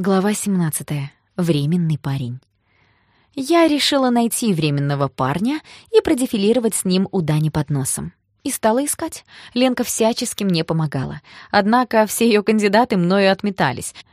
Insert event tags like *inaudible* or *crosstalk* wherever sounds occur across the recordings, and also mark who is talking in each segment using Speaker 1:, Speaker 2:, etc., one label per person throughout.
Speaker 1: Глава 17. Временный парень. Я решила найти временного парня и продефилировать с ним у Дани под носом. И стала искать. Ленка всячески мне помогала. Однако все ее кандидаты мною отметались —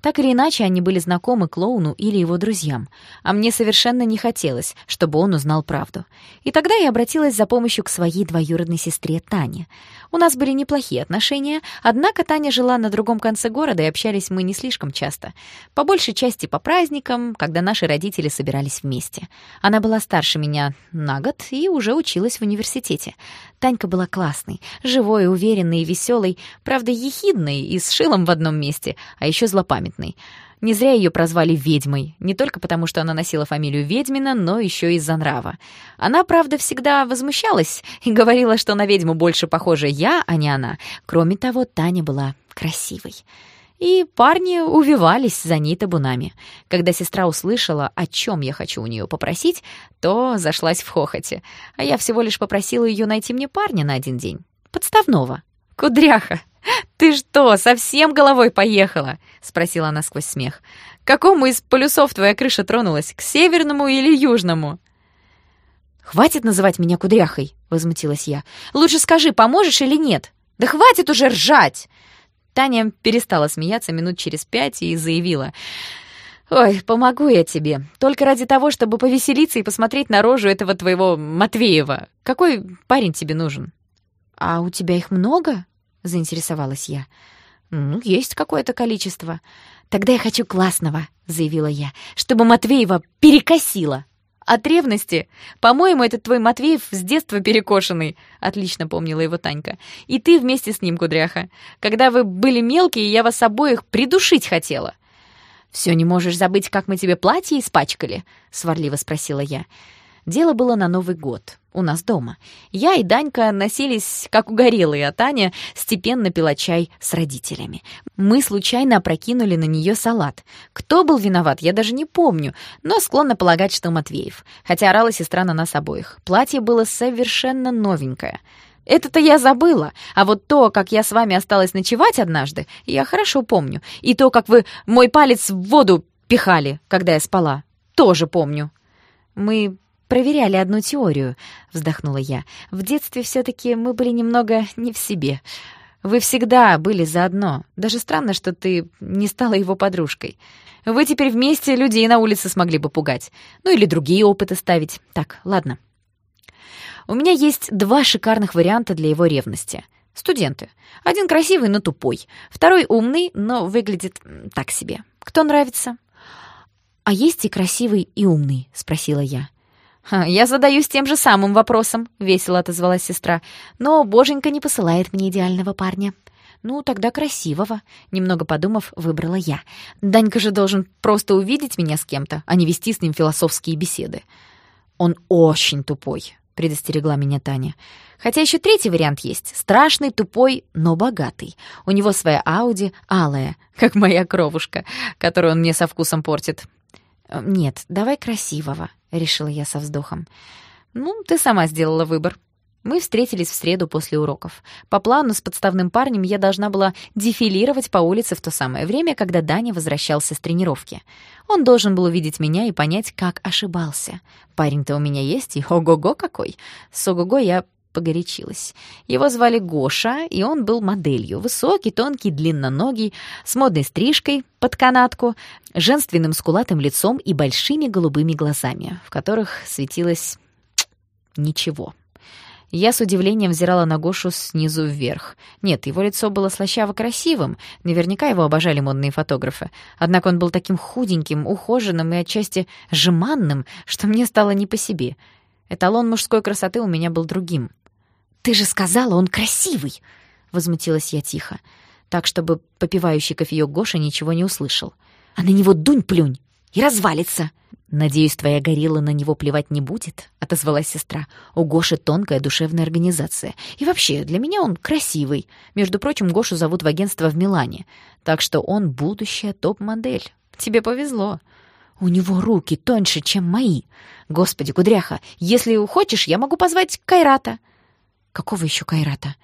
Speaker 1: так или иначе, они были знакомы клоуну или его друзьям, а мне совершенно не хотелось, чтобы он узнал правду. И тогда я обратилась за помощью к своей двоюродной сестре Тане. У нас были неплохие отношения, однако Таня жила на другом конце города, и общались мы не слишком часто. По большей части по праздникам, когда наши родители собирались вместе. Она была старше меня на год и уже училась в университете. Танька была классной, живой, уверенной и веселой, правда, ехидной и с шилом в одном месте, а еще злопамятной. Не зря ее прозвали ведьмой, не только потому, что она носила фамилию Ведьмина, но еще из-за нрава. Она, правда, всегда возмущалась и говорила, что на ведьму больше похожа я, а не она. Кроме того, Таня была красивой и парни увивались за ней табунами. Когда сестра услышала, о чем я хочу у нее попросить, то зашлась в хохоте, а я всего лишь попросила ее найти мне парня на один день. Подставного. «Кудряха, ты что, совсем головой поехала?» — спросила она сквозь смех. «К какому из полюсов твоя крыша тронулась, к северному или южному?» «Хватит называть меня кудряхой!» — возмутилась я. «Лучше скажи, поможешь или нет?» «Да хватит уже ржать!» Таня перестала смеяться минут через пять и заявила. «Ой, помогу я тебе. Только ради того, чтобы повеселиться и посмотреть на рожу этого твоего Матвеева. Какой парень тебе нужен?» «А у тебя их много?» — заинтересовалась я. «Ну, есть какое-то количество. Тогда я хочу классного», — заявила я, «чтобы Матвеева перекосило». От ревности? По-моему, этот твой Матвеев с детства перекошенный. Отлично помнила его Танька. И ты вместе с ним, кудряха. Когда вы были мелкие, я вас обоих придушить хотела. «Все не можешь забыть, как мы тебе платье испачкали?» — сварливо спросила я. Дело было на Новый год, у нас дома. Я и Данька носились, как угорелые, а Таня степенно пила чай с родителями. Мы случайно опрокинули на нее салат. Кто был виноват, я даже не помню, но склонна полагать, что Матвеев. Хотя орала сестра на нас обоих. Платье было совершенно новенькое. Это-то я забыла, а вот то, как я с вами осталась ночевать однажды, я хорошо помню. И то, как вы мой палец в воду пихали, когда я спала, тоже помню. Мы проверяли одну теорию», — вздохнула я. «В детстве все-таки мы были немного не в себе. Вы всегда были заодно. Даже странно, что ты не стала его подружкой. Вы теперь вместе людей на улице смогли бы пугать. Ну или другие опыты ставить. Так, ладно. У меня есть два шикарных варианта для его ревности. Студенты. Один красивый, но тупой. Второй умный, но выглядит так себе. Кто нравится?» «А есть и красивый, и умный?» — спросила я. «Я задаюсь тем же самым вопросом», — весело отозвалась сестра. «Но боженька не посылает мне идеального парня». «Ну, тогда красивого», — немного подумав, выбрала я. «Данька же должен просто увидеть меня с кем-то, а не вести с ним философские беседы». «Он очень тупой», — предостерегла меня Таня. «Хотя еще третий вариант есть. Страшный, тупой, но богатый. У него своя Ауди алая, *laughs* как моя кровушка, которую он мне со вкусом портит. «Нет, давай красивого», — решила я со вздохом. «Ну, ты сама сделала выбор». Мы встретились в среду после уроков. По плану с подставным парнем я должна была дефилировать по улице в то самое время, когда Даня возвращался с тренировки. Он должен был увидеть меня и понять, как ошибался. Парень-то у меня есть, и ого-го какой! С ого-го я погорячилась. Его звали Гоша, и он был моделью. Высокий, тонкий, длинноногий, с модной стрижкой под канатку, женственным скулатым лицом и большими голубыми глазами, в которых светилось ничего. Я с удивлением взирала на Гошу снизу вверх. Нет, его лицо было слащаво красивым, наверняка его обожали модные фотографы. Однако он был таким худеньким, ухоженным и отчасти жеманным, что мне стало не по себе. Эталон мужской красоты у меня был другим. «Ты же сказала, он красивый!» — возмутилась я тихо, так, чтобы попивающий кофеёк Гоша ничего не услышал. «А на него дунь-плюнь и развалится!» «Надеюсь, твоя горилла на него плевать не будет?» — отозвалась сестра. «У Гоши тонкая душевная организация. И вообще, для меня он красивый. Между прочим, Гошу зовут в агентство в Милане. Так что он будущая топ-модель. Тебе повезло». «У него руки тоньше, чем мои. Господи, Кудряха, если хочешь, я могу позвать Кайрата». «Какого еще Кайрата?»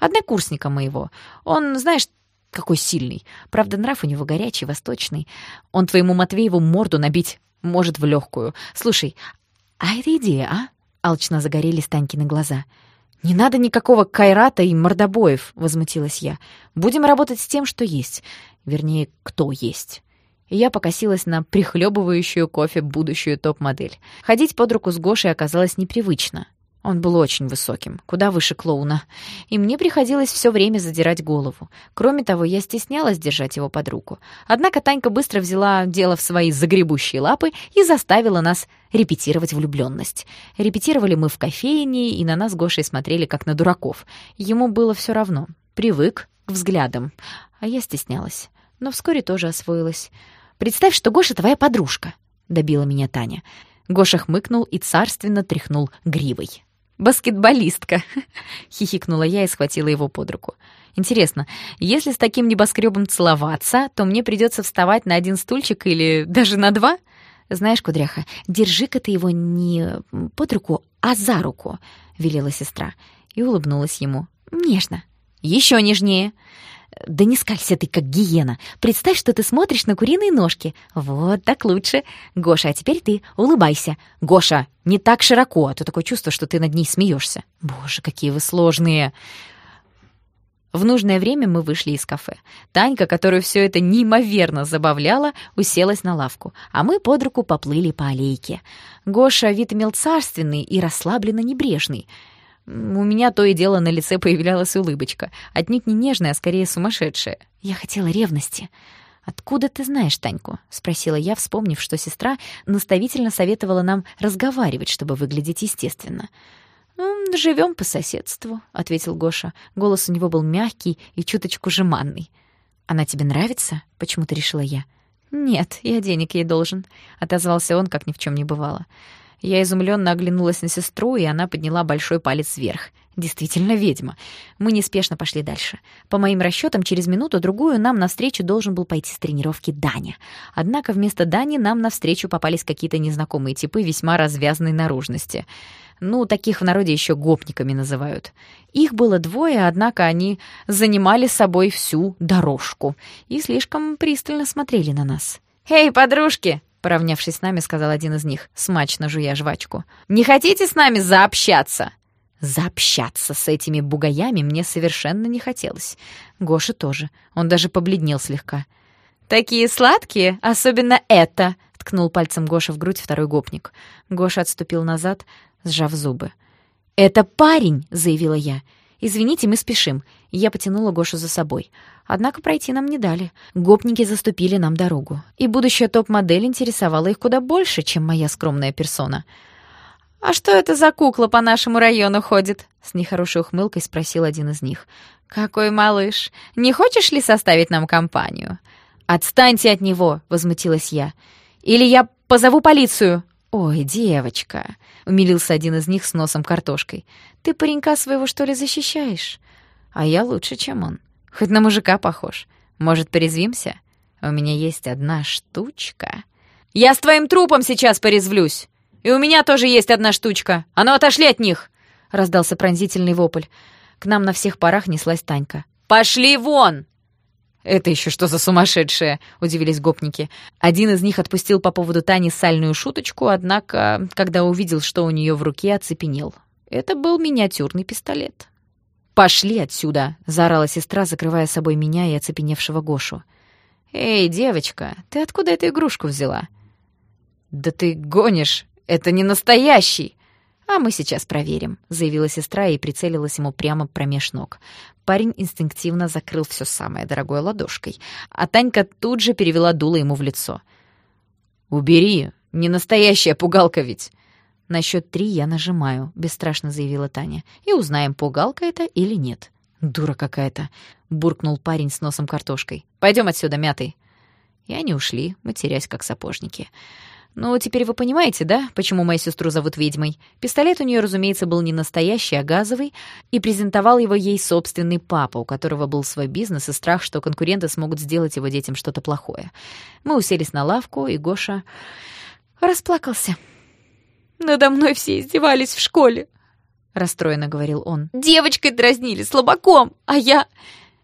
Speaker 1: «Однокурсника моего. Он, знаешь, какой сильный. Правда, нрав у него горячий, восточный. Он твоему Матвееву морду набить может в легкую. Слушай, а это идея, а?» Алчно загорелись Танькины глаза. «Не надо никакого кайрата и мордобоев», — возмутилась я. «Будем работать с тем, что есть. Вернее, кто есть». И я покосилась на прихлебывающую кофе будущую топ-модель. Ходить под руку с Гошей оказалось непривычно. Он был очень высоким, куда выше клоуна, и мне приходилось все время задирать голову. Кроме того, я стеснялась держать его под руку. Однако Танька быстро взяла дело в свои загребущие лапы и заставила нас репетировать влюбленность. Репетировали мы в кофейне, и на нас Гошей смотрели как на дураков. Ему было все равно. Привык к взглядам. А я стеснялась. Но вскоре тоже освоилась. «Представь, что Гоша твоя подружка», — добила меня Таня. Гоша хмыкнул и царственно тряхнул гривой. «Баскетболистка!» *laughs* — хихикнула я и схватила его под руку. «Интересно, если с таким небоскребом целоваться, то мне придется вставать на один стульчик или даже на два?» «Знаешь, Кудряха, держи-ка ты его не под руку, а за руку», — велела сестра. И улыбнулась ему. «Нежно. Еще нежнее». «Да не скалься ты, как гиена. Представь, что ты смотришь на куриные ножки. Вот так лучше. Гоша, а теперь ты. Улыбайся. Гоша, не так широко, а то такое чувство, что ты над ней смеешься. Боже, какие вы сложные!» В нужное время мы вышли из кафе. Танька, которую все это неимоверно забавляло, уселась на лавку, а мы под руку поплыли по аллейке. Гоша вид имел царственный и расслабленно небрежный — у меня то и дело на лице появлялась улыбочка, отнюдь не нежная, а скорее сумасшедшая. Я хотела ревности. «Откуда ты знаешь Таньку?» — спросила я, вспомнив, что сестра наставительно советовала нам разговаривать, чтобы выглядеть естественно. «Живем по соседству», — ответил Гоша. Голос у него был мягкий и чуточку жеманный. «Она тебе нравится?» — почему-то решила я. «Нет, я денег ей должен», — отозвался он, как ни в чем не бывало. Я изумленно оглянулась на сестру, и она подняла большой палец вверх. Действительно ведьма. Мы неспешно пошли дальше. По моим расчетам, через минуту-другую нам навстречу должен был пойти с тренировки Даня. Однако вместо Дани нам навстречу попались какие-то незнакомые типы весьма развязанной наружности. Ну, таких в народе еще гопниками называют. Их было двое, однако они занимали собой всю дорожку и слишком пристально смотрели на нас. «Эй, подружки!» Поравнявшись с нами, сказал один из них, смачно жуя жвачку. «Не хотите с нами заобщаться?» Заобщаться с этими бугаями мне совершенно не хотелось. Гоша тоже. Он даже побледнел слегка. «Такие сладкие, особенно это!» — ткнул пальцем Гоша в грудь второй гопник. Гоша отступил назад, сжав зубы. «Это парень!» — заявила я. «Извините, мы спешим». Я потянула Гошу за собой. Однако пройти нам не дали. Гопники заступили нам дорогу. И будущая топ-модель интересовала их куда больше, чем моя скромная персона. «А что это за кукла по нашему району ходит?» С нехорошей ухмылкой спросил один из них. «Какой малыш! Не хочешь ли составить нам компанию?» «Отстаньте от него!» — возмутилась я. «Или я позову полицию!» «Ой, девочка!» — умилился один из них с носом картошкой. «Ты паренька своего, что ли, защищаешь?» «А я лучше, чем он. Хоть на мужика похож. Может, порезвимся? У меня есть одна штучка. Я с твоим трупом сейчас порезвлюсь. И у меня тоже есть одна штучка. А ну отошли от них!» Раздался пронзительный вопль. К нам на всех парах неслась Танька. «Пошли вон!» «Это еще что за сумасшедшие?» — удивились гопники. Один из них отпустил по поводу Тани сальную шуточку, однако, когда увидел, что у нее в руке, оцепенел. Это был миниатюрный пистолет. «Пошли отсюда!» — заорала сестра, закрывая собой меня и оцепеневшего Гошу. «Эй, девочка, ты откуда эту игрушку взяла?» «Да ты гонишь! Это не настоящий!» «А мы сейчас проверим», — заявила сестра и прицелилась ему прямо промеж ног. Парень инстинктивно закрыл все самое дорогое ладошкой, а Танька тут же перевела дуло ему в лицо. «Убери! Не настоящая пугалка ведь!» «На счет три я нажимаю», — бесстрашно заявила Таня. «И узнаем, пугалка это или нет». «Дура какая-то», — буркнул парень с носом картошкой. «Пойдем отсюда, мятый». И они ушли, матерясь как сапожники. «Ну, теперь вы понимаете, да, почему мою сестру зовут ведьмой? Пистолет у нее, разумеется, был не настоящий, а газовый, и презентовал его ей собственный папа, у которого был свой бизнес и страх, что конкуренты смогут сделать его детям что-то плохое. Мы уселись на лавку, и Гоша расплакался». Надо мной все издевались в школе», — расстроенно говорил он. «Девочкой дразнили, слабаком, а я...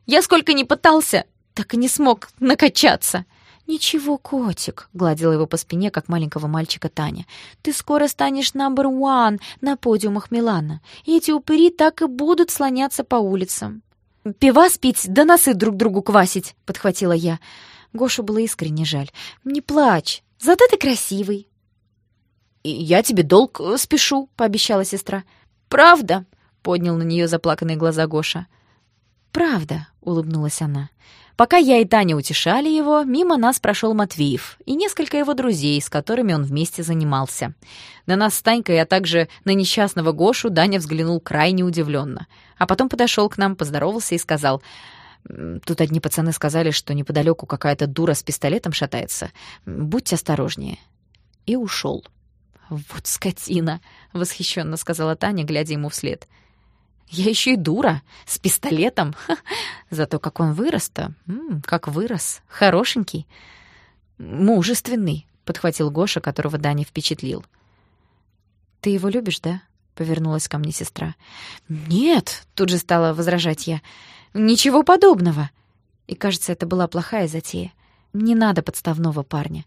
Speaker 1: Я сколько ни пытался, так и не смог накачаться». «Ничего, котик», — гладила его по спине, как маленького мальчика Таня. «Ты скоро станешь number one на подиумах Милана, и эти упыри так и будут слоняться по улицам». «Пивас пить, да носы друг другу квасить», — подхватила я. Гошу было искренне жаль. «Не плачь, зато ты красивый». «Я тебе долг э, спешу», — пообещала сестра. «Правда?» — поднял на нее заплаканные глаза Гоша. «Правда», — улыбнулась она. Пока я и Таня утешали его, мимо нас прошел Матвеев и несколько его друзей, с которыми он вместе занимался. На нас с Танькой, а также на несчастного Гошу Даня взглянул крайне удивленно. А потом подошел к нам, поздоровался и сказал... Тут одни пацаны сказали, что неподалеку какая-то дура с пистолетом шатается. Будьте осторожнее. И ушел. «Вот скотина!» — восхищенно сказала Таня, глядя ему вслед. «Я еще и дура, с пистолетом. Зато как он вырос-то, как вырос, хорошенький, мужественный», — подхватил Гоша, которого Даня впечатлил. «Ты его любишь, да?» — повернулась ко мне сестра. «Нет!» — тут же стала возражать я. «Ничего подобного!» И, кажется, это была плохая затея. Не надо подставного парня.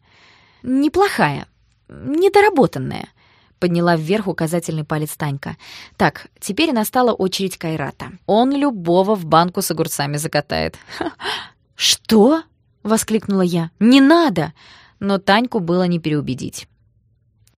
Speaker 1: «Неплохая, недоработанная», — подняла вверх указательный палец Танька. «Так, теперь настала очередь Кайрата. Он любого в банку с огурцами закатает». «Что?» — воскликнула я. «Не надо!» Но Таньку было не переубедить.